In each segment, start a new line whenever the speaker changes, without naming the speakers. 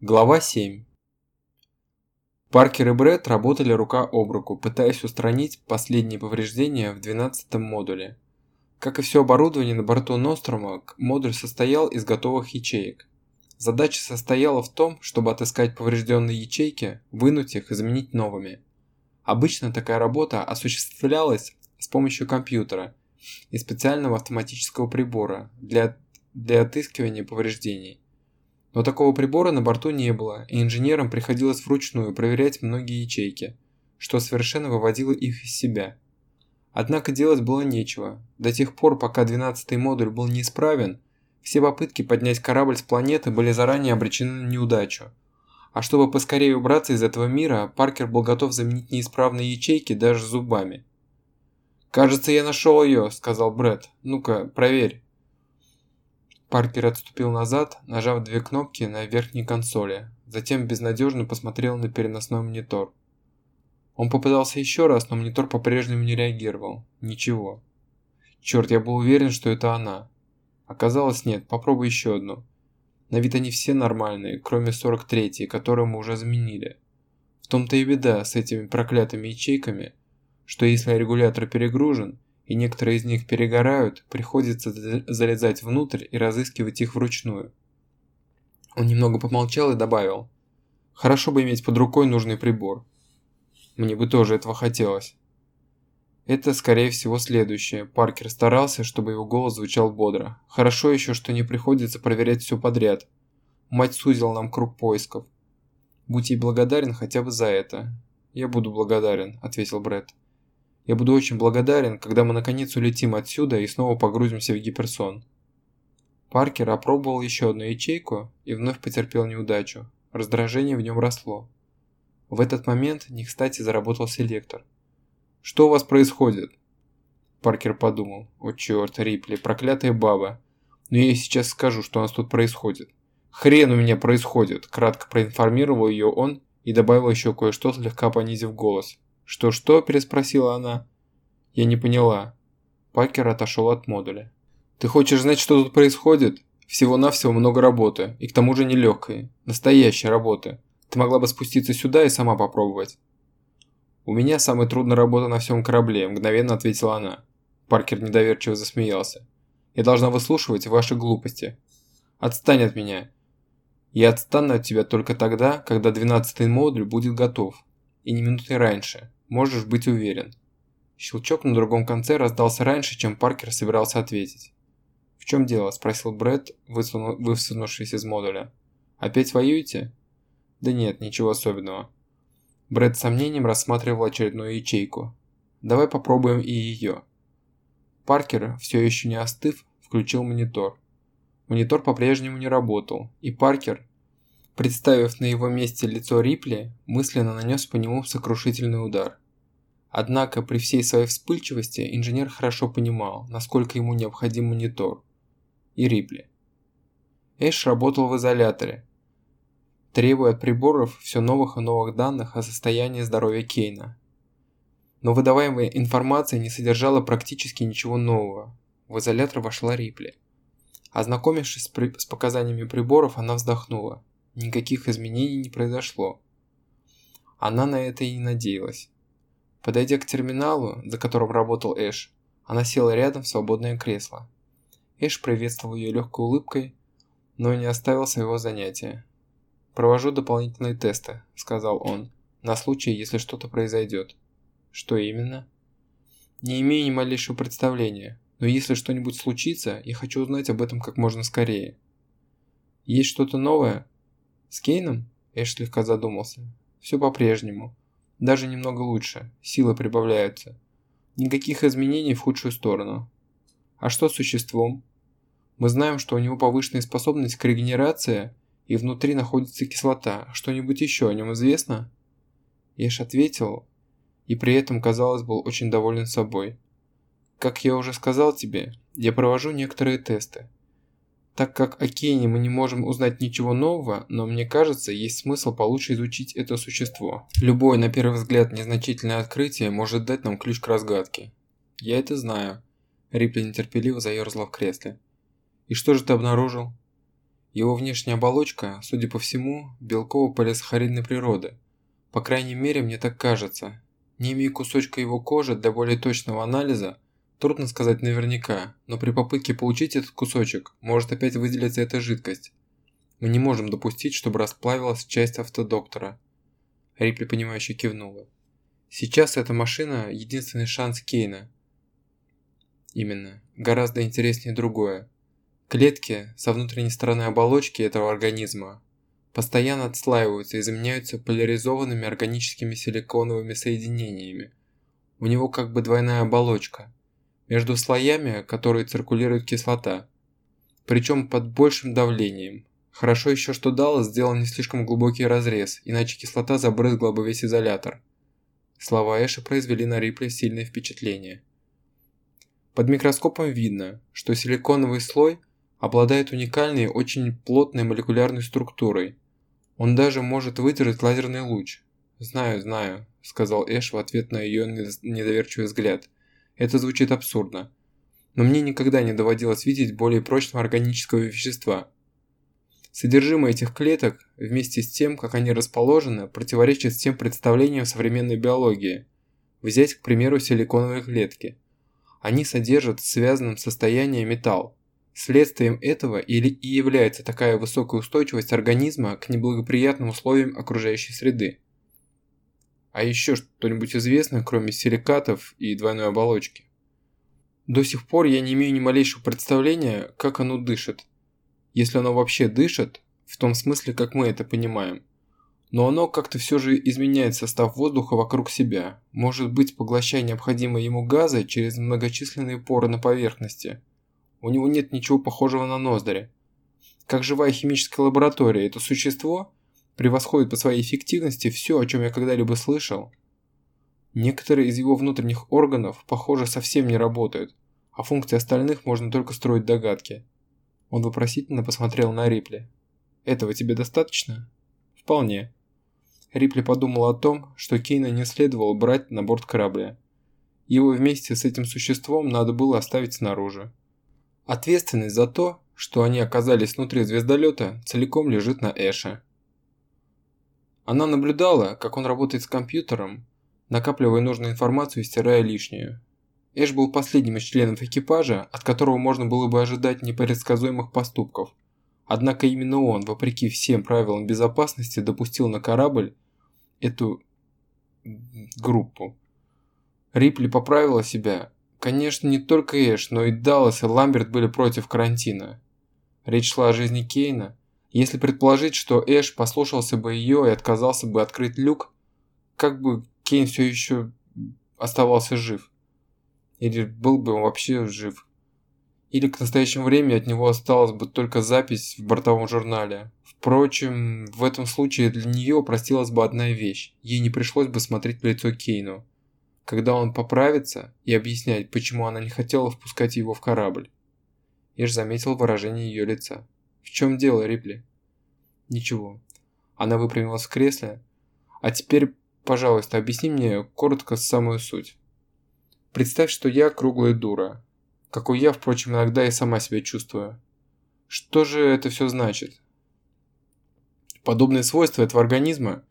Глава 7 Паркер и Брэд работали рука об руку, пытаясь устранить последние повреждения в 12 модуле. Как и все оборудование на борту Нострома, модуль состоял из готовых ячеек. Задача состояла в том, чтобы отыскать поврежденные ячейки, вынуть их и заменить новыми. Обычно такая работа осуществлялась с помощью компьютера и специального автоматического прибора для, для отыскивания повреждений. Но такого прибора на борту не было, и инженерам приходилось вручную проверять многие ячейки, что совершенно выводило их из себя. Однако делать было нечего. До тех пор, пока 12-й модуль был неисправен, все попытки поднять корабль с планеты были заранее обречены на неудачу. А чтобы поскорее убраться из этого мира, Паркер был готов заменить неисправные ячейки даже зубами. «Кажется, я нашел ее», — сказал Брэд. «Ну-ка, проверь». Паркер отступил назад, нажав две кнопки на верхней консоли, затем безнадежно посмотрел на переносной монитор. Он попытался еще раз, но монитор по-прежнему не реагировал. Ничего. Черт, я был уверен, что это она. Оказалось, нет, попробуй еще одну. На вид они все нормальные, кроме 43-й, которую мы уже заменили. В том-то и беда с этими проклятыми ячейками, что если регулятор перегружен, и некоторые из них перегорают, приходится залезать внутрь и разыскивать их вручную. Он немного помолчал и добавил. Хорошо бы иметь под рукой нужный прибор. Мне бы тоже этого хотелось. Это, скорее всего, следующее. Паркер старался, чтобы его голос звучал бодро. Хорошо еще, что не приходится проверять все подряд. Мать сузила нам круг поисков. Будь ей благодарен хотя бы за это. Я буду благодарен, ответил Брэд. Я буду очень благодарен, когда мы наконец улетим отсюда и снова погрузимся в гиперсон. Паркер опробовал еще одну ячейку и вновь потерпел неудачу. Раздражение в нем росло. В этот момент не кстати заработал селектор. «Что у вас происходит?» Паркер подумал. «О черт, Рипли, проклятая баба. Но я ей сейчас скажу, что у нас тут происходит». «Хрен у меня происходит!» Кратко проинформировал ее он и добавил еще кое-что, слегка понизив голос. «Что-что?» – переспросила она. «Я не поняла». Пакер отошел от модуля. «Ты хочешь знать, что тут происходит? Всего-навсего много работы, и к тому же нелегкой. Настоящей работы. Ты могла бы спуститься сюда и сама попробовать». «У меня самая трудная работа на всем корабле», – мгновенно ответила она. Паркер недоверчиво засмеялся. «Я должна выслушивать ваши глупости. Отстань от меня. Я отстану от тебя только тогда, когда двенадцатый модуль будет готов. И не минуты раньше. Можешь быть уверен. Щелчок на другом конце раздался раньше, чем Паркер собирался ответить. «В чем дело?» – спросил Брэд, высунувшись из модуля. «Опять воюете?» «Да нет, ничего особенного». Брэд с сомнением рассматривал очередную ячейку. «Давай попробуем и ее». Паркер, все еще не остыв, включил монитор. Монитор по-прежнему не работал, и Паркер, представив на его месте лицо Рипли, мысленно нанес по нему сокрушительный удар. Однако при всей своей вспыльчивости инженер хорошо понимал, насколько ему необходим монитор. И Рипли. Эш работал в изоляторе, требуя от приборов все новых и новых данных о состоянии здоровья Кейна. Но выдаваемая информация не содержала практически ничего нового. В изолятор вошла Рипли. Ознакомившись с, при... с показаниями приборов, она вздохнула. Никаких изменений не произошло. Она на это и не надеялась. Подойдя к терминалу, за которым работал Эш, она села рядом в свободное кресло. Эш приветствовал ее легкой улыбкой, но не оставил своего занятия. «Провожу дополнительные тесты», — сказал он, — «на случай, если что-то произойдет». «Что именно?» «Не имею ни малейшего представления, но если что-нибудь случится, я хочу узнать об этом как можно скорее». «Есть что-то новое?» «С Кейном?» Эш слегка задумался. «Все по-прежнему. Даже немного лучше, силы прибавляются. Никаких изменений в худшую сторону. А что с существом? Мы знаем, что у него повышенная способность к регенерации, и внутри находится кислота. Что-нибудь еще о нем известно? Еш ответил, и при этом, казалось, был очень доволен собой. Как я уже сказал тебе, я провожу некоторые тесты. Так как о Кейне мы не можем узнать ничего нового, но мне кажется, есть смысл получше изучить это существо. Любое, на первый взгляд, незначительное открытие может дать нам ключ к разгадке. Я это знаю. Рипли нетерпеливо заерзала в кресле. И что же ты обнаружил? Его внешняя оболочка, судя по всему, белково-полисахаридной природы. По крайней мере, мне так кажется. Не имея кусочка его кожи для более точного анализа, трудно сказать наверняка, но при попытке получить этот кусочек, может опять выделиться эта жидкость. Мы не можем допустить, чтобы расплавилась часть автодоктора. Рипли, понимающе кивнула. Сейчас эта машина – единственный шанс Кейна. Именно. Гораздо интереснее другое. Клетки со внутренней стороны оболочки этого организма постоянно отслаиваются и заменяются поляризованными органическими силиконовыми соединениями. У него как бы двойная оболочка. Между слоями, которые циркулирует кислота. Причем под большим давлением. Хорошо еще, что Даллас сделал не слишком глубокий разрез, иначе кислота забрызгла бы весь изолятор. Слова Эша произвели на Рипли сильное впечатление. Под микроскопом видно, что силиконовый слой обладает уникальной, очень плотной молекулярной структурой. Он даже может выдержать лазерный луч. «Знаю, знаю», – сказал Эш в ответ на ее недоверчивый взгляд. «Это звучит абсурдно. Но мне никогда не доводилось видеть более прочного органического вещества. Содержимое этих клеток, вместе с тем, как они расположены, противоречит всем представлениям современной биологии. Взять, к примеру, силиконовые клетки. Они содержат в связанном состоянии металл. Следствием этого или и является такая высокая устойчивость организма к неблагоприятным условиям окружающей среды. А еще что-нибудь известно, кроме силикатов и двойной оболочки? До сих пор я не имею ни малейшего представления, как оно дышит, если оно вообще дышит, в том смысле, как мы это понимаем. Но оно как-то все же изменяет состав воздуха вокруг себя, может быть, поглощая необходимые ему газы через многочисленные поры на поверхности. У него нет ничего похожего на ноздри. Как живая химическая лаборатория, это существо превосходит по своей эффективности все, о чем я когда-либо слышал. Некоторые из его внутренних органов, похоже, совсем не работают, а функции остальных можно только строить догадки. Он вопросительно посмотрел на Рипли. «Этого тебе достаточно?» «Вполне». Рипли подумал о том, что Кейна не следовало брать на борт корабля. Его вместе с этим существом надо было оставить снаружи. Ответственность за то, что они оказались внутри звездолета, целиком лежит на Эше. Она наблюдала, как он работает с компьютером, накапливая нужную информацию и стирая лишнюю. Эш был последним из членов экипажа, от которого можно было бы ожидать непредсказуемых поступков. Однако именно он, вопреки всем правилам безопасности, допустил на корабль эту группу. Рипли поправила себя. Конечно, не только Эш, но и Даллас и Ламберт были против карантина. Речь шла о жизни Кейна. Если предположить, что Эш послушался бы ее и отказался бы открыть люк, как бы Кейн все еще оставался жив? Или был бы он вообще жив. Или к настоящему времени от него осталась бы только запись в бортовом журнале. Впрочем, в этом случае для нее простилась бы одна вещь. Ей не пришлось бы смотреть в лицо Кейну. Когда он поправится и объяснять, почему она не хотела впускать его в корабль. Иш заметил выражение ее лица. «В чем дело, Рипли?» «Ничего». Она выпрямилась в кресле. «А теперь, пожалуйста, объясни мне коротко самую суть». Представь, что я круглая дура. Какой я, впрочем, иногда и сама себя чувствую. Что же это все значит? Подобные свойства этого организма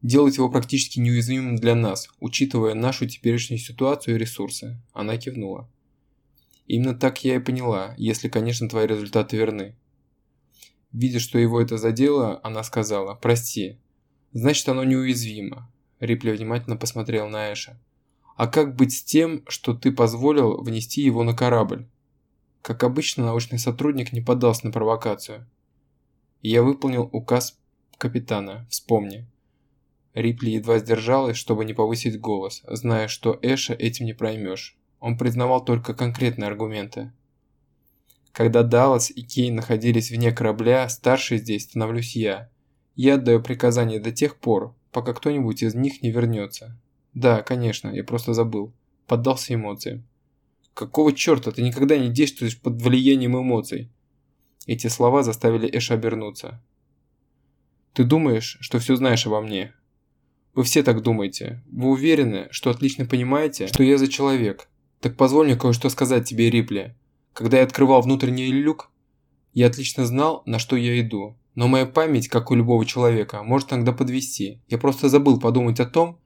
делают его практически неуязвимым для нас, учитывая нашу теперешнюю ситуацию и ресурсы. Она кивнула. Именно так я и поняла, если, конечно, твои результаты верны. Видя, что его это задело, она сказала «Прости». «Значит, оно неуязвимо». Рипли внимательно посмотрел на Эша. А как быть с тем, что ты позволил внести его на корабль? Как обычно, научный сотрудник не поддался на провокацию. Я выполнил указ капитана, вспомни. Рипли едва сдержалась, чтобы не повысить голос, зная, что Эша этим не проймешь. Он признавал только конкретные аргументы. Когда Даллас и Кей находились вне корабля, старший здесь становлюсь я. Я отдаю приказания до тех пор, пока кто-нибудь из них не вернется. Да, конечно, я просто забыл. Поддался эмоциям. Какого черта ты никогда не действуешь под влиянием эмоций? Эти слова заставили Эша обернуться. Ты думаешь, что все знаешь обо мне? Вы все так думаете. Вы уверены, что отлично понимаете, что я за человек. Так позволь мне кое-что сказать тебе, Рипли. Когда я открывал внутренний люк, Я отлично знал, на что я иду, но моя память, как у любого человека, может иногда подвести. Я просто забыл подумать о том,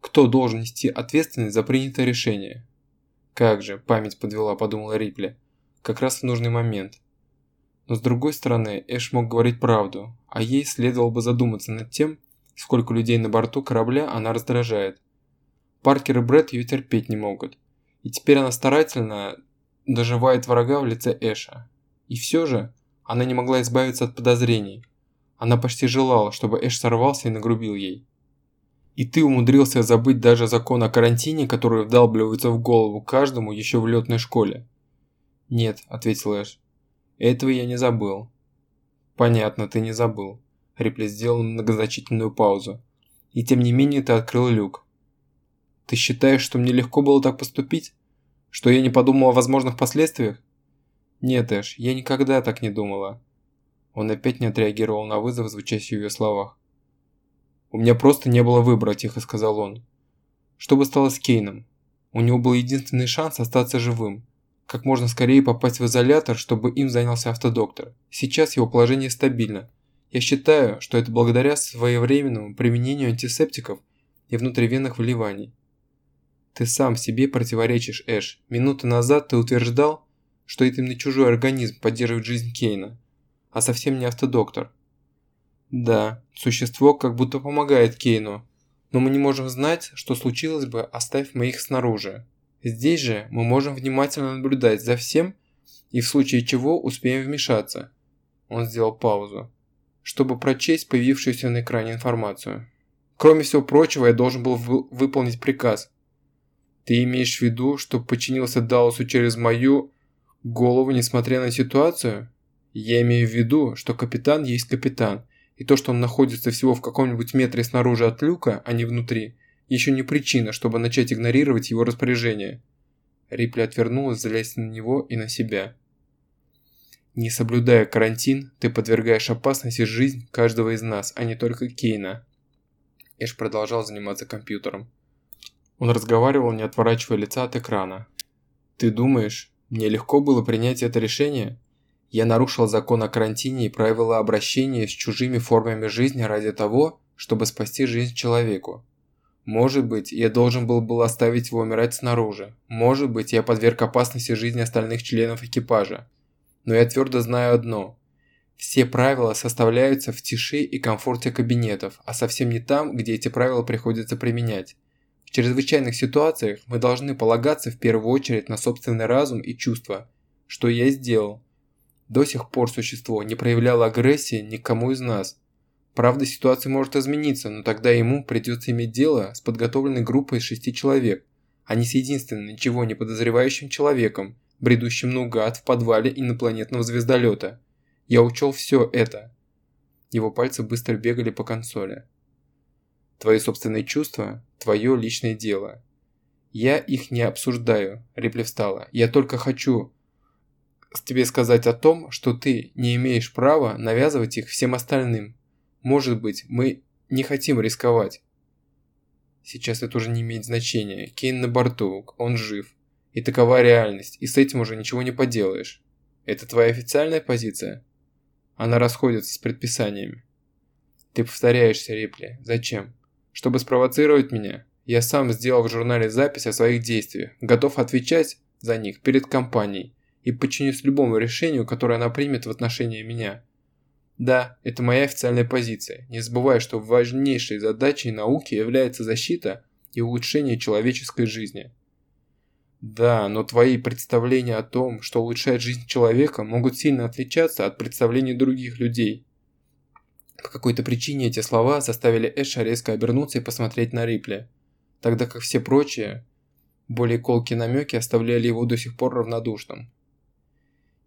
кто должен нести ответственность за принятое решение. Как же, память подвела, подумала Рипли. Как раз в нужный момент. Но с другой стороны, Эш мог говорить правду, а ей следовало бы задуматься над тем, сколько людей на борту корабля она раздражает. Паркер и Брэд ее терпеть не могут. И теперь она старательно доживает врага в лице Эша. И все же, она не могла избавиться от подозрений. Она почти желала, чтобы Эш сорвался и нагрубил ей. И ты умудрился забыть даже закон о карантине, который вдалбливается в голову каждому еще в летной школе. Нет, ответил Эш. Этого я не забыл. Понятно, ты не забыл. Рипли сделал многозначительную паузу. И тем не менее ты открыл люк. Ты считаешь, что мне легко было так поступить? Что я не подумал о возможных последствиях? Нет, Эш, я никогда так не думала. Он опять не отреагировал на вызов, звучащий в ее словах. «У меня просто не было выбора», – тихо сказал он. Что бы стало с Кейном? У него был единственный шанс остаться живым. Как можно скорее попасть в изолятор, чтобы им занялся автодоктор. Сейчас его положение стабильно – я считаю, что это благодаря своевременному применению антисептиков и внутривенных вливаний. Ты сам себе противоречишь, Эш. Минуту назад ты утверждал, что это именно чужой организм поддерживает жизнь Кейна, а совсем не автодоктор. Да, существо как будто помогает Кейну, но мы не можем знать, что случилось бы, оставив мы их снаружи. Здесь же мы можем внимательно наблюдать за всем и в случае чего успеем вмешаться. Он сделал паузу чтобы прочесть появившуюся на экране информацию. Кроме всего прочего, я должен был выполнить приказ. Ты имеешь в виду, что подчинился Даусу через мою голову, несмотря на ситуацию? Я имею в виду, что капитан есть капитан, и то, что он находится всего в каком-нибудь метре снаружи от люка, а не внутри, еще не причина, чтобы начать игнорировать его распоряжение. Рипли отвернулась, злясь на него и на себя. Не соблюдая карантин, ты подвергаешь опасности жизнь каждого из нас, а не только Кейна. Эш продолжал заниматься компьютером. Он разговаривал, не отворачивая лица от экрана. «Ты думаешь, мне легко было принять это решение? Я нарушил закон о карантине и правила обращения с чужими формами жизни ради того, чтобы спасти жизнь человеку. Может быть, я должен был был оставить его умирать снаружи. Может быть, я подверг опасности жизни остальных членов экипажа но я твердо знаю одно. Все правила составляются в тиши и комфорте кабинетов, а совсем не там, где эти правила приходится применять. В чрезвычайных ситуациях мы должны полагаться в первую очередь на собственный разум и чувства. Что я сделал? До сих пор существо не проявляло агрессии никому из нас. Правда, ситуация может измениться, но тогда ему придется иметь дело с подготовленной группой из шести человек, а не с единственным ничего не подозревающим человеком, бредущим наугад в подвале инопланетного звездолета. Я учел все это. Его пальцы быстро бегали по консоли. Твои собственные чувства – твое личное дело. Я их не обсуждаю, Рипли встала. Я только хочу тебе сказать о том, что ты не имеешь права навязывать их всем остальным. Может быть, мы не хотим рисковать. Сейчас это уже не имеет значения. Кейн на борту, он жив. И такова реальность, и с этим уже ничего не поделаешь. Это твоя официальная позиция? Она расходится с предписаниями. Ты повторяешься, Рипли. Зачем? Чтобы спровоцировать меня? Я сам сделал в журнале запись о своих действиях, готов отвечать за них перед компанией и подчинюсь любому решению, которое она примет в отношении меня. Да, это моя официальная позиция. Не забывай, что важнейшей задачей науки является защита и улучшение человеческой жизни. Да, но твои представления о том, что улучшает жизнь человека, могут сильно отличаться от представлений других людей. По какой-то причине эти слова заставили Эша резко обернуться и посмотреть на Рипли, тогда как все прочие, более колкие намеки оставляли его до сих пор равнодушным.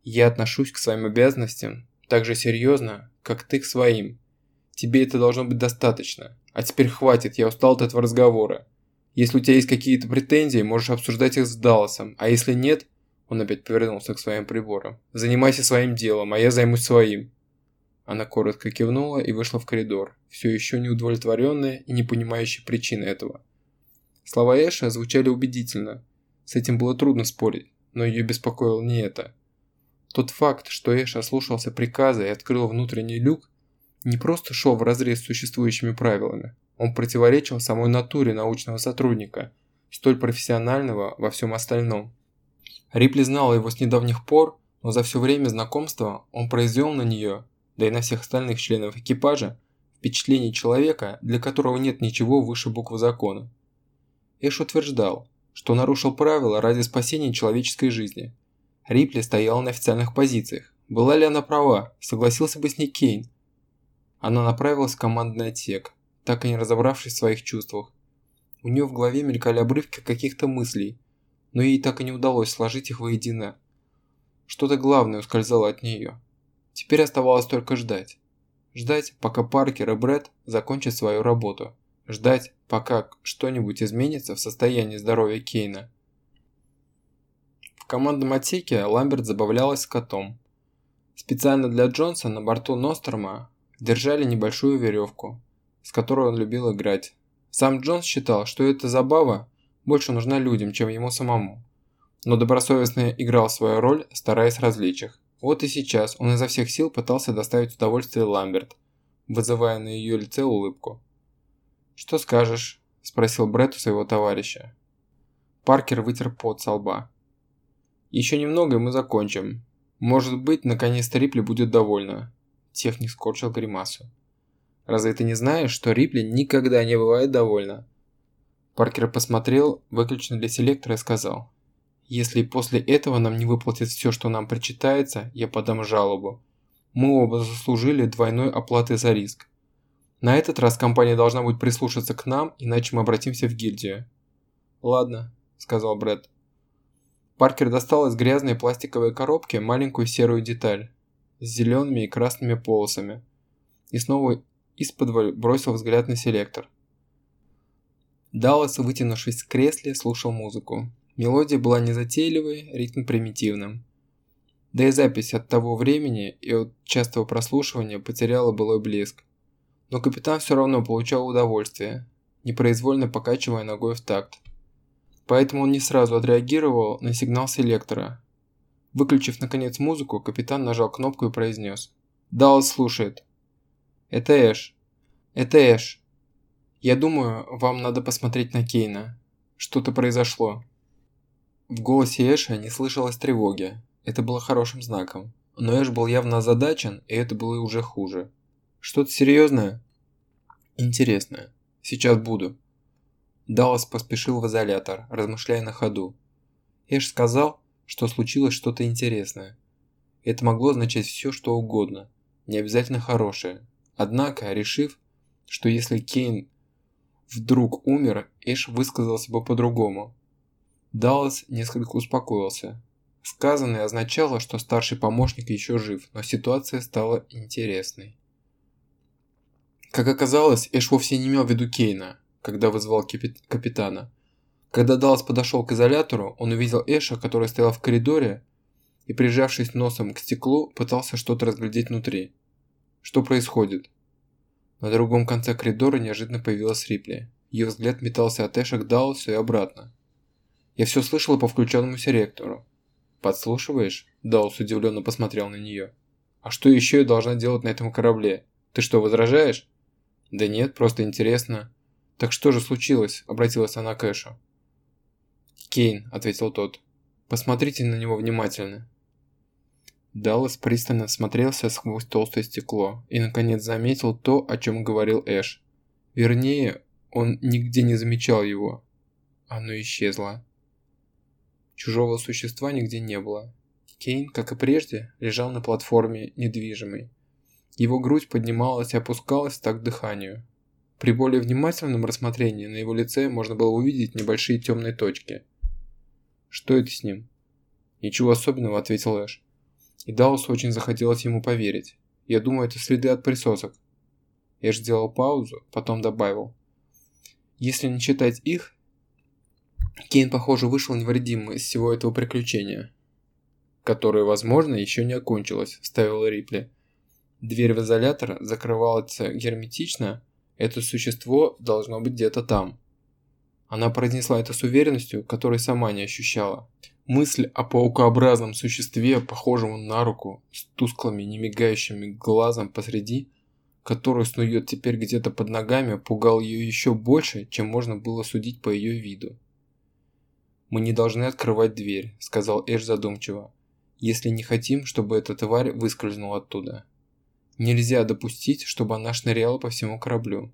«Я отношусь к своим обязанностям так же серьезно, как ты к своим. Тебе это должно быть достаточно. А теперь хватит, я устал от этого разговора. Если у тебя есть какие-то претензии, можешь обсуждать их с Далласом, а если нет, он опять повернулся к своим приборам. Занимайся своим делом, а я займусь своим. Она коротко кивнула и вышла в коридор, все еще не удовлетворенная и не понимающая причины этого. Слова Эша звучали убедительно. С этим было трудно спорить, но ее беспокоило не это. Тот факт, что Эш ослушался приказа и открыл внутренний люк, не просто шел вразрез с существующими правилами, он противоречил самой натуре научного сотрудника, столь профессионального во всем остальном. Рипли знал его с недавних пор, но за все время знакомства он произвел на нее, да и на всех остальных членов экипажа, впечатление человека, для которого нет ничего выше буквы закона. Эш утверждал, что нарушил правила ради спасения человеческой жизни. Рипли стояла на официальных позициях. Была ли она права, согласился бы с ней Кейн. Она направилась в командный отсек, так и не разобравшись в своих чувствах. У нее в голове мелькали обрывки каких-то мыслей, но ей так и не удалось сложить их воедино. Что-то главное ускользало от нее. Теперь оставалось только ждать. Ждать, пока Паркер и Брэд закончат свою работу. Ждать, пока что-нибудь изменится в состоянии здоровья Кейна. В командном отсеке Ламберт забавлялась с котом. Специально для Джонса на борту Нострома держали небольшую веревку, с которой он любил играть. Сам Джонс считал, что эта забава больше нужна людям, чем ему самому. Но добросовестно играл свою роль, стараясь развлечь их. Вот и сейчас он изо всех сил пытался доставить удовольствие Ламберт, вызывая на ее лице улыбку. «Что скажешь?» – спросил Брett у своего товарища. Паркер вытер пот со лба. «Еще немного, и мы закончим. Может быть, наконец-то Рипли будет довольна». Техник скорчил гримасу. «Разве ты не знаешь, что Рипли никогда не бывает довольна?» Паркер посмотрел, выключенный для селектора и сказал. Если после этого нам не выплатят все, что нам причитается, я подам жалобу. Мы оба заслужили двойной оплаты за риск. На этот раз компания должна будет прислушаться к нам, иначе мы обратимся в гильдию. «Ладно», – сказал Брэд. Паркер достал из грязной пластиковой коробки маленькую серую деталь с зелеными и красными полосами и снова из-под бросил взгляд на селектор. Даллас, вытянувшись в кресле, слушал музыку. Мелодия была незатейливой, ритм примитивным. Да и запись от того времени и от частого прослушивания потеряла былой блеск. Но капитан все равно получал удовольствие, непроизвольно покачивая ногой в такт. Поэтому он не сразу отреагировал на сигнал селектора. Выключив наконец музыку, капитан нажал кнопку и произнес. «Даллас слушает». «Это Эш. Это Эш. Я думаю, вам надо посмотреть на Кейна. Что-то произошло». В голосе Эша не слышалось тревоги. Это было хорошим знаком. Но Эш был явно озадачен, и это было уже хуже. Что-то серьезное? Интересное. Сейчас буду. Даллас поспешил в изолятор, размышляя на ходу. Эш сказал, что случилось что-то интересное. Это могло означать все, что угодно, не обязательно хорошее. Однако, решив, что если Кейн вдруг умер, Эш высказался бы по-другому. Даллас несколько успокоился. Сказанное означало, что старший помощник еще жив, но ситуация стала интересной. Как оказалось, Эш вовсе не имел в виду Кейна, когда вызвал капитана. Когда Даллас подошел к изолятору, он увидел Эша, который стоял в коридоре и, прижавшись носом к стеклу, пытался что-то разглядеть внутри. Что происходит? На другом конце коридора неожиданно появилась Рипли. Ее взгляд метался от Эша к Далласу и обратно. Я все слышала по включенному селектору. Подслушиваешь? Даус удивленно посмотрел на нее. А что еще я должна делать на этом корабле? Ты что, возражаешь? Да нет, просто интересно. Так что же случилось? Обратилась она к Эшу. Кейн, ответил тот. Посмотрите на него внимательно. Даллас пристально смотрелся сквозь толстое стекло и наконец заметил то, о чем говорил Эш. Вернее, он нигде не замечал его. Оно исчезло. Чужого существа нигде не было. Кейн, как и прежде, лежал на платформе недвижимый. Его грудь поднималась и опускалась так дыханию. При более внимательном рассмотрении на его лице можно было увидеть небольшие темные точки. «Что это с ним?» «Ничего особенного», — ответил Эш. И Даусу очень захотелось ему поверить. «Я думаю, это следы от присосок». Эш сделал паузу, потом добавил. «Если не читать их, Кейн, похоже, вышел невредимым из всего этого приключения. Которое, возможно, еще не окончилось, вставил Рипли. Дверь в изолятор закрывалась герметично, это существо должно быть где-то там. Она произнесла это с уверенностью, которой сама не ощущала. Мысль о паукообразном существе, похожем на руку, с тусклыми, немигающими глазом посреди, который снует теперь где-то под ногами, пугал ее еще больше, чем можно было судить по ее виду. «Мы не должны открывать дверь», – сказал Эш задумчиво, – «если не хотим, чтобы эта тварь выскользнула оттуда. Нельзя допустить, чтобы она шныряла по всему кораблю».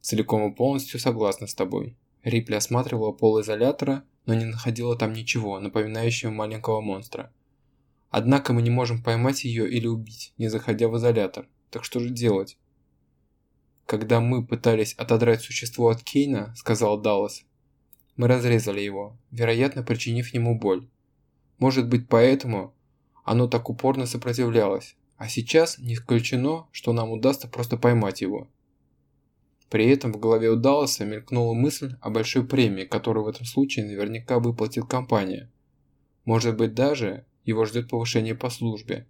«Целиком и полностью согласна с тобой». Рипли осматривала пол изолятора, но не находила там ничего, напоминающего маленького монстра. Однако мы не можем поймать ее или убить, не заходя в изолятор. Так что же делать? Когда мы пытались отодрать существо от Кейна, сказал Даллас, мы разрезали его, вероятно, причинив ему боль. Может быть, поэтому оно так упорно сопротивлялось. А сейчас не исключено, что нам удастся просто поймать его. При этом в голове у Далласа мелькнула мысль о большой премии, которую в этом случае наверняка выплатит компания. Может быть даже его ждет повышение по службе.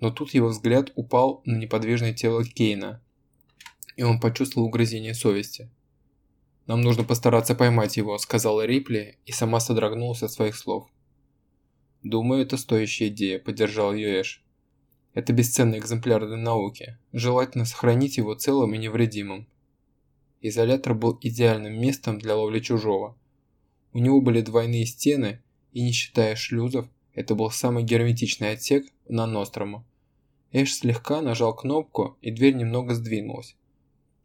Но тут его взгляд упал на неподвижное тело Кейна, и он почувствовал угрызение совести. «Нам нужно постараться поймать его», – сказала Рипли и сама содрогнулась от своих слов. «Думаю, это стоящая идея», – поддержал ее Эш. «Это бесценный экземпляр для науки. Желательно сохранить его целым и невредимым». Изолятор был идеальным местом для ловли чужого. У него были двойные стены, и не считая шлюзов, это был самый герметичный отсек на Нострому. Эш слегка нажал кнопку, и дверь немного сдвинулась.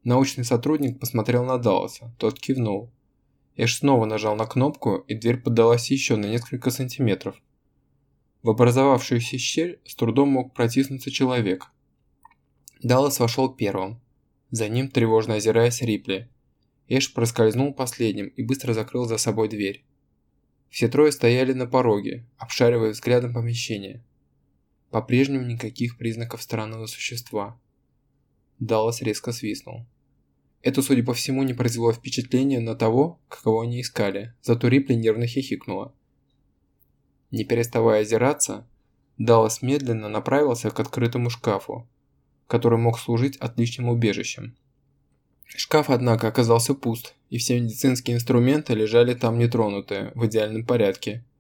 Научный сотрудник посмотрел на Далласа, тот кивнул. Эш снова нажал на кнопку, и дверь поддалась еще на несколько сантиметров. В образовавшуюся щель с трудом мог протиснуться человек. Даллас вошел первым. За ним, тревожно озираясь, Рипли. Эш проскользнул последним и быстро закрыл за собой дверь. Все трое стояли на пороге, обшаривая взглядом помещение. По-прежнему никаких признаков странного существа. Даллас резко свистнул. Это, судя по всему, не произвело впечатления на того, кого они искали, зато Рипли нервно хихикнула. Не переставая озираться, Даллас медленно направился к открытому шкафу, который мог служить отличным убежищем. Шкаф, однако, оказался пуст, и все медицинские инструменты лежали там нетронутые, в идеальном порядке –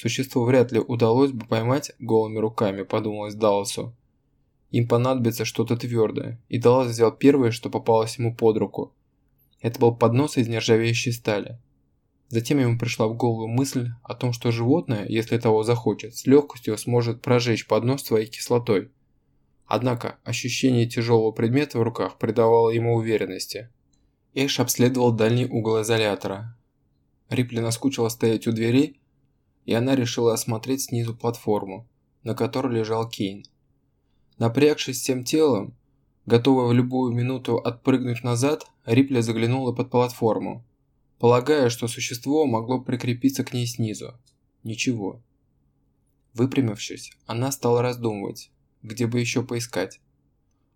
Существу вряд ли удалось бы поймать голыми руками, подумалось Далласу. Им понадобится что-то твердое, и Даллас взял первое, что попалось ему под руку. Это был поднос из нержавеющей стали. Затем ему пришла в голову мысль о том, что животное, если того захочет, с легкостью сможет прожечь поднос своей кислотой. Однако ощущение тяжелого предмета в руках придавало ему уверенности. Эш обследовал дальний угол изолятора. Рипли наскучило стоять у двери и она решила осмотреть снизу платформу, на которой лежал Кейн. Напрягшись всем телом, готовая в любую минуту отпрыгнуть назад, Рипли заглянула под платформу, полагая, что существо могло прикрепиться к ней снизу. Ничего. Выпрямившись, она стала раздумывать, где бы еще поискать.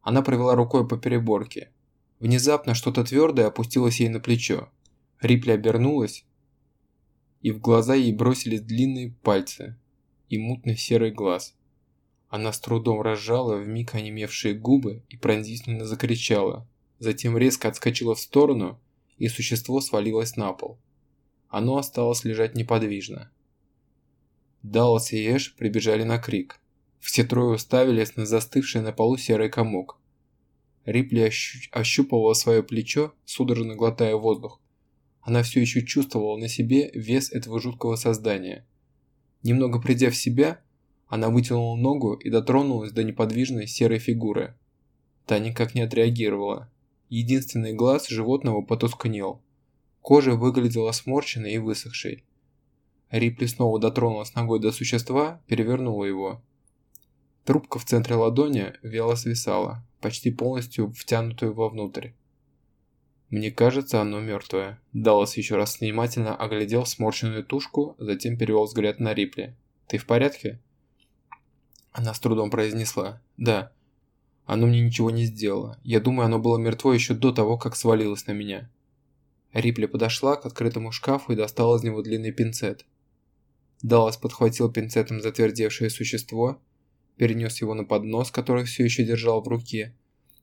Она провела рукой по переборке. Внезапно что-то твердое опустилось ей на плечо. Рипли обернулась и в глаза ей бросились длинные пальцы и мутный серый глаз. Она с трудом разжала вмиг онемевшие губы и пронзительно закричала, затем резко отскочила в сторону, и существо свалилось на пол. Оно осталось лежать неподвижно. Даллас и Эш прибежали на крик. Все трое уставились на застывший на полу серый комок. Рипли ощу ощупывала свое плечо, судорожно глотая воздух. Она все еще чувствовала на себе вес этого жуткого создания. Немного придя в себя, она вытянула ногу и дотронулась до неподвижной серой фигуры. Та никак не отреагировала. Единственный глаз животного потускнел. Кожа выглядела сморщенной и высохшей. Рипли снова дотронулась ногой до существа, перевернула его. Трубка в центре ладони вяло свисала, почти полностью втянутую вовнутрь. Мне кажется, оно мертвое. Даллас еще раз внимательно оглядел сморщенную тушку, затем перевел взгляд на Рипли. Ты в порядке? Она с трудом произнесла. Да. Оно мне ничего не сделало. Я думаю, оно было мертво еще до того, как свалилось на меня. Рипли подошла к открытому шкафу и достала из него длинный пинцет. Даллас подхватил пинцетом затвердевшее существо, перенес его на поднос, который все еще держал в руке,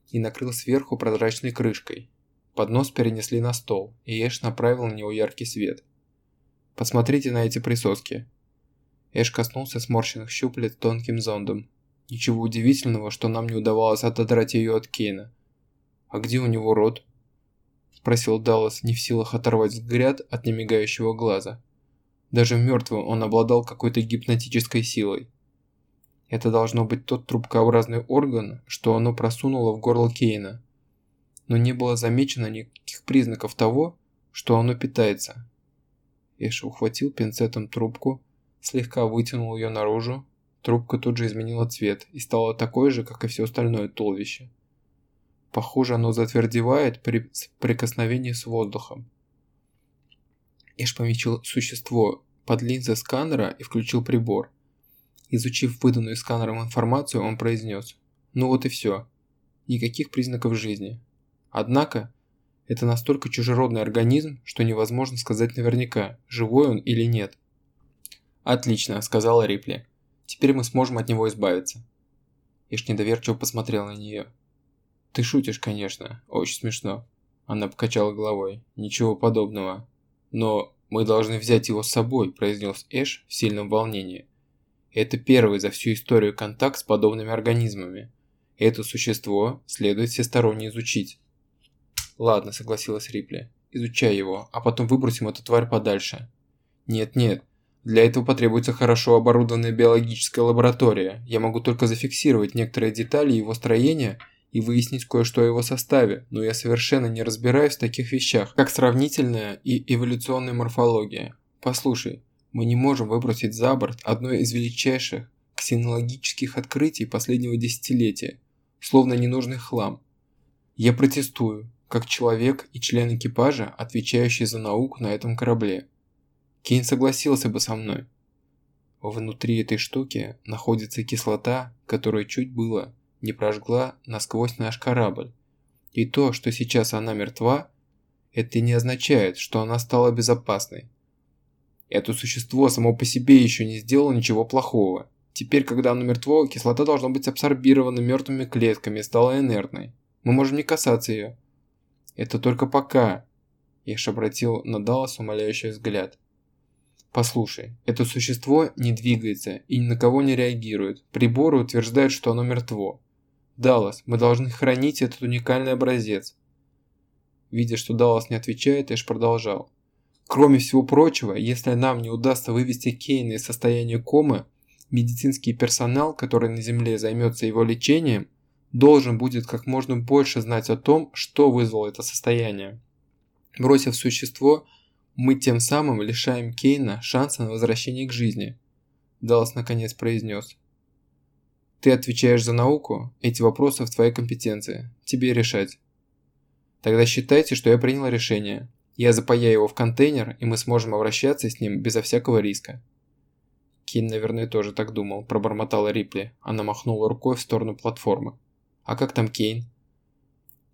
и накрыл сверху прозрачной крышкой. Поднос перенесли на стол, и Эш направил на него яркий свет. «Посмотрите на эти присоски». Эш коснулся сморщенных щуплет тонким зондом. Ничего удивительного, что нам не удавалось отодрать ее от Кейна. «А где у него рот?» Спросил Даллас, не в силах оторвать взгляд от немигающего глаза. Даже мертвым он обладал какой-то гипнотической силой. Это должно быть тот трубкообразный орган, что оно просунуло в горло Кейна но не было замечено никаких признаков того, что оно питается. Эш ухватил пинцетом трубку, слегка вытянул ее наружу, трубка тут же изменила цвет и стала такой же, как и все остальное туловище. Похоже, оно затвердевает при прикосновении с воздухом. Эш помечил существо под линзой сканера и включил прибор. Изучив выданную сканером информацию, он произнес «Ну вот и все. Никаких признаков жизни. Однако, это настолько чужеродный организм, что невозможно сказать наверняка, живой он или нет. «Отлично», – сказала Рипли. «Теперь мы сможем от него избавиться». Иш недоверчиво посмотрел на нее. «Ты шутишь, конечно. Очень смешно». Она покачала головой. «Ничего подобного». «Но мы должны взять его с собой», – произнес Эш в сильном волнении. «Это первый за всю историю контакт с подобными организмами. Это существо следует всесторонне изучить». «Ладно», — согласилась Рипли. «Изучай его, а потом выбросим эту тварь подальше». «Нет-нет, для этого потребуется хорошо оборудованная биологическая лаборатория. Я могу только зафиксировать некоторые детали его строения и выяснить кое-что о его составе, но я совершенно не разбираюсь в таких вещах, как сравнительная и эволюционная морфология. Послушай, мы не можем выбросить за борт одно из величайших ксенологических открытий последнего десятилетия, словно ненужный хлам. Я протестую, как человек и член экипажа, отвечающий за науку на этом корабле. Кейн согласился бы со мной. Внутри этой штуки находится кислота, которая чуть было не прожгла насквозь наш корабль. И то, что сейчас она мертва, это не означает, что она стала безопасной. Это существо само по себе еще не сделало ничего плохого. Теперь, когда оно мертво, кислота должна быть абсорбирована мертвыми клетками и стала инертной. Мы можем не касаться ее. Это только пока. Еш обратил на Даллас умоляющий взгляд. Послушай, это существо не двигается и ни на кого не реагирует. Приборы утверждают, что оно мертво. Даллас, мы должны хранить этот уникальный образец. Видя, что Даллас не отвечает, Эш продолжал. Кроме всего прочего, если нам не удастся вывести Кейна из состояния комы, медицинский персонал, который на Земле займется его лечением, должен будет как можно больше знать о том, что вызвало это состояние. Бросив существо, мы тем самым лишаем Кейна шанса на возвращение к жизни. Даллас наконец произнес. Ты отвечаешь за науку, эти вопросы в твоей компетенции, тебе решать. Тогда считайте, что я принял решение. Я запаяю его в контейнер, и мы сможем обращаться с ним безо всякого риска. Кейн, наверное, тоже так думал, пробормотала Рипли. Она махнула рукой в сторону платформы. «А как там Кейн?»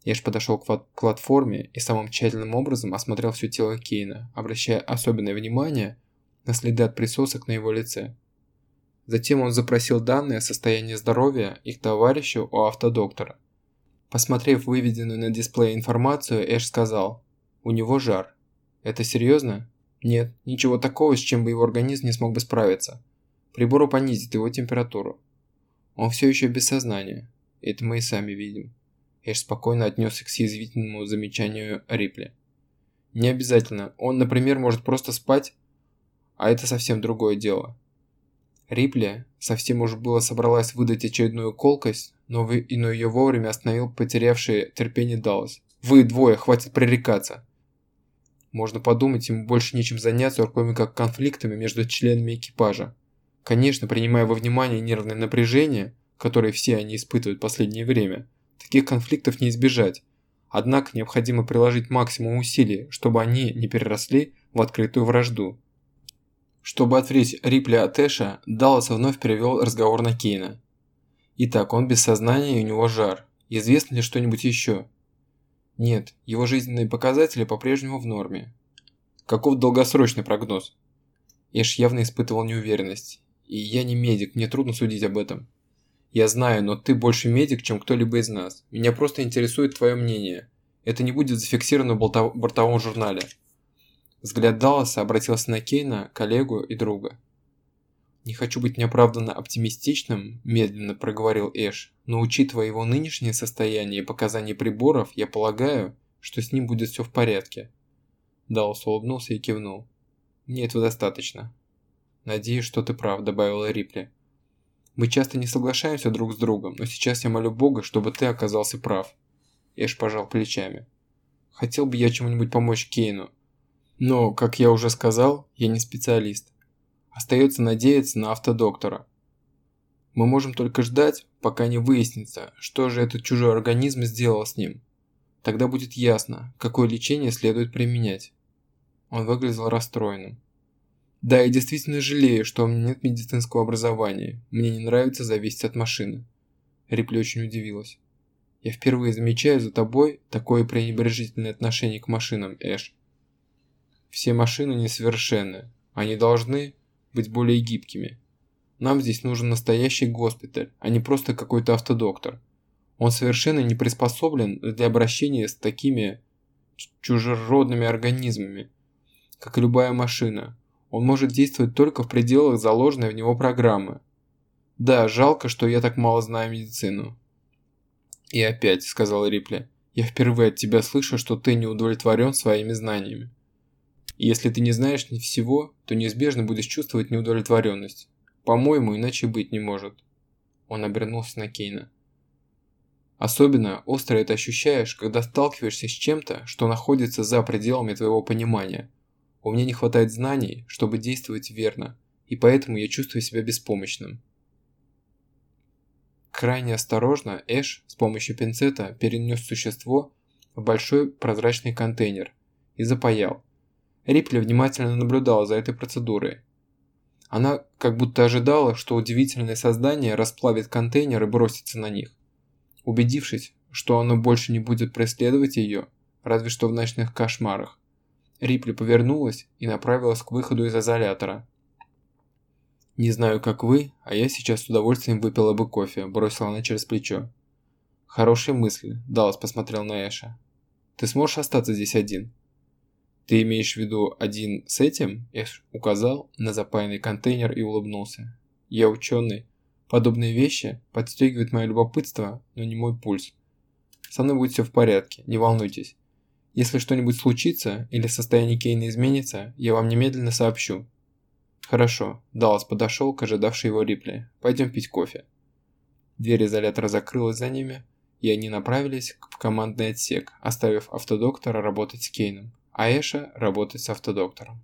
Эш подошел к платформе и самым тщательным образом осмотрел все тело Кейна, обращая особенное внимание на следы от присосок на его лице. Затем он запросил данные о состоянии здоровья их товарища у автодоктора. Посмотрев выведенную на дисплее информацию, Эш сказал, «У него жар. Это серьезно?» «Нет, ничего такого, с чем бы его организм не смог бы справиться. Прибору понизит его температуру. Он все еще без сознания. Это мы и сами видим. Эш спокойно отнесся к съязвительному замечанию Рипли. Не обязательно. Он, например, может просто спать, а это совсем другое дело. Рипли совсем уж было собралась выдать очередную колкость, но, вы, но ее вовремя остановил потерявший терпение Даллас. «Вы двое, хватит пререкаться!» Можно подумать, ему больше нечем заняться, кроме как конфликтами между членами экипажа. Конечно, принимая во внимание нервное напряжение, которые все они испытывают в последнее время, таких конфликтов не избежать. Однако необходимо приложить максимум усилий, чтобы они не переросли в открытую вражду. Чтобы отвлечь Рипли от Эша, Даллас вновь перевел разговор на Кейна. Итак, он без сознания и у него жар. Известно ли что-нибудь еще? Нет, его жизненные показатели по-прежнему в норме. Каков долгосрочный прогноз? Эш явно испытывал неуверенность. И я не медик, мне трудно судить об этом. Я знаю, но ты больше медик, чем кто-либо из нас. Меня просто интересует твое мнение. Это не будет зафиксировано в бортовом журнале. Взгляд Далласа обратился на Кейна, коллегу и друга. «Не хочу быть неоправданно оптимистичным», – медленно проговорил Эш, «но учитывая его нынешнее состояние и показания приборов, я полагаю, что с ним будет все в порядке». Даллас улыбнулся и кивнул. «Мне этого достаточно». «Надеюсь, что ты прав», – добавила Рипли. «Мы часто не соглашаемся друг с другом, но сейчас я молю Бога, чтобы ты оказался прав». Эш пожал плечами. «Хотел бы я чему-нибудь помочь Кейну, но, как я уже сказал, я не специалист. Остается надеяться на автодоктора. Мы можем только ждать, пока не выяснится, что же этот чужой организм сделал с ним. Тогда будет ясно, какое лечение следует применять. Он выглядел расстроенным. Да, я действительно жалею, что у меня нет медицинского образования. Мне не нравится зависеть от машины. Рипли очень удивилась. Я впервые замечаю за тобой такое пренебрежительное отношение к машинам, Эш. Все машины несовершенны. Они должны быть более гибкими. Нам здесь нужен настоящий госпиталь, а не просто какой-то автодоктор. Он совершенно не приспособлен для обращения с такими чужеродными организмами, как и любая машина. Он может действовать только в пределах заложенной в него программы. Да, жалко, что я так мало знаю медицину. И опять, сказал Рипли, я впервые от тебя слышу, что ты не удовлетворен своими знаниями. Если ты не знаешь всего, то неизбежно будешь чувствовать неудовлетворенность. По-моему, иначе быть не может. Он обернулся на Кейна. Особенно остро это ощущаешь, когда сталкиваешься с чем-то, что находится за пределами твоего понимания. У меня не хватает знаний, чтобы действовать верно, и поэтому я чувствую себя беспомощным. Крайне осторожно Эш с помощью пинцета перенес существо в большой прозрачный контейнер и запаял, Рипли внимательно наблюдала за этой процедурой. Она как будто ожидала, что удивительное создание расплавит контейнер и бросится на них. Убедившись, что оно больше не будет преследовать ее, разве что в ночных кошмарах, Рипли повернулась и направилась к выходу из изолятора. «Не знаю, как вы, а я сейчас с удовольствием выпила бы кофе», – бросила она через плечо. «Хорошая мысль», – Даллас посмотрел на Эша. «Ты сможешь остаться здесь один?» «Ты имеешь в виду один с этим?» Эш указал на запаянный контейнер и улыбнулся. «Я ученый. Подобные вещи подстегивают мое любопытство, но не мой пульс. Со мной будет все в порядке, не волнуйтесь. Если что-нибудь случится или состояние Кейна изменится, я вам немедленно сообщу». «Хорошо», Даллас подошел к ожидавшей его Рипли. «Пойдем пить кофе». Дверь изолятора закрылась за ними, и они направились в командный отсек, оставив автодоктора работать с Кейном. Аэша работает с автодоктором.